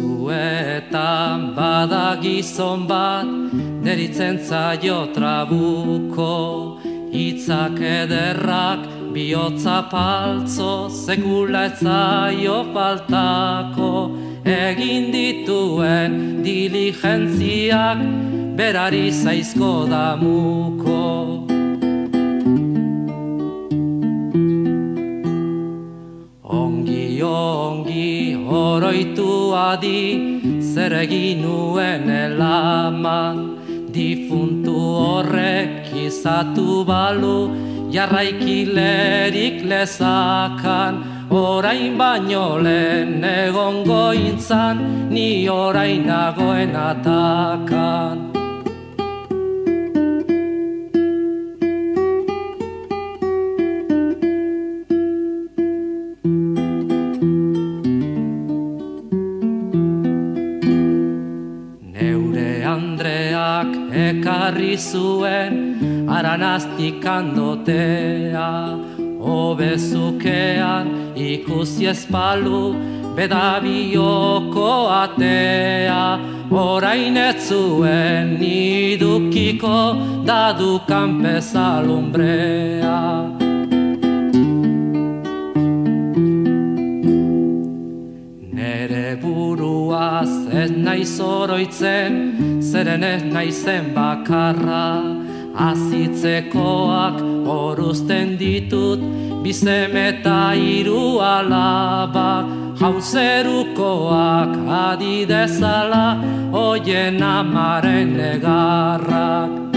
Goizuetan bada gizon bat, deritzen zaio trabuko, hitzak ederrak bihotza paltzo, sekula ez zaio faltako, egin dituen diligentziak, berari zaizko damuko. Oroitu adi zer egin nuen elaman difuntu horrek izatu balu jarraikilerik lezakan. Orain baino lehen egongo intzan ni orain nagoen atakan ekarri zuen aranaztik handotea Obezukean ikusi espalu bedabioko atea. Orain ez zuen idukiko dadukan pesalumbrea buruaz ez nahi zoroitzen zeren ez naizen bakarra. Azitzekoak horuzten ditut bizeme eta iru alabak jauzerukoak adidezala oien amaren lega